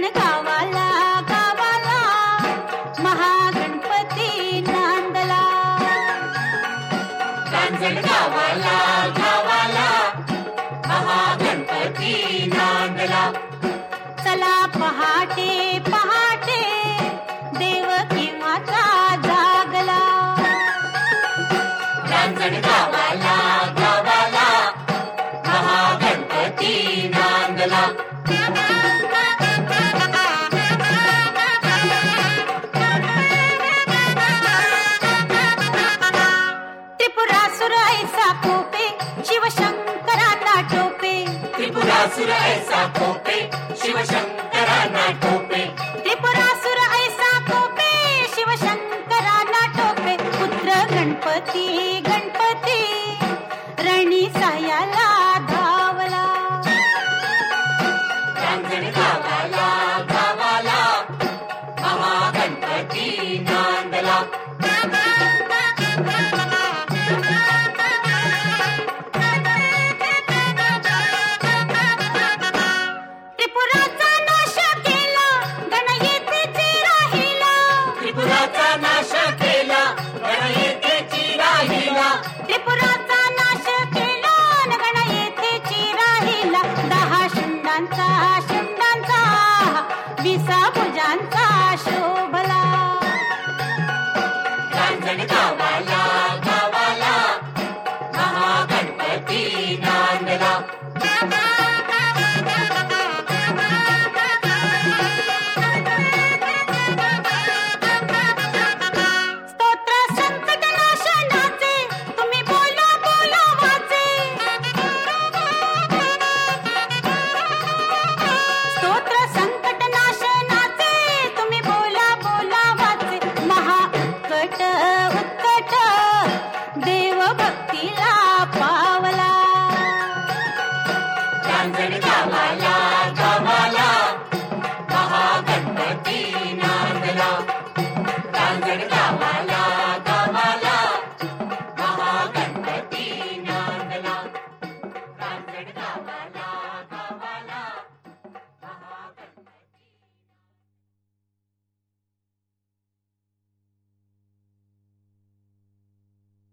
गण गावाला नांदला. कांजण गावाला गावाला महागणपती पहाटे त्रिपुरासुर ऐसा कोपे ना टोपे त्रिपुरासुर ऐसा कोपे ना टोपे। पुत्र गणपति गणपती विसा भुजांचा शोभला। रांजण गावाला गावाला महागणपती नांदला। Sangani Kamala.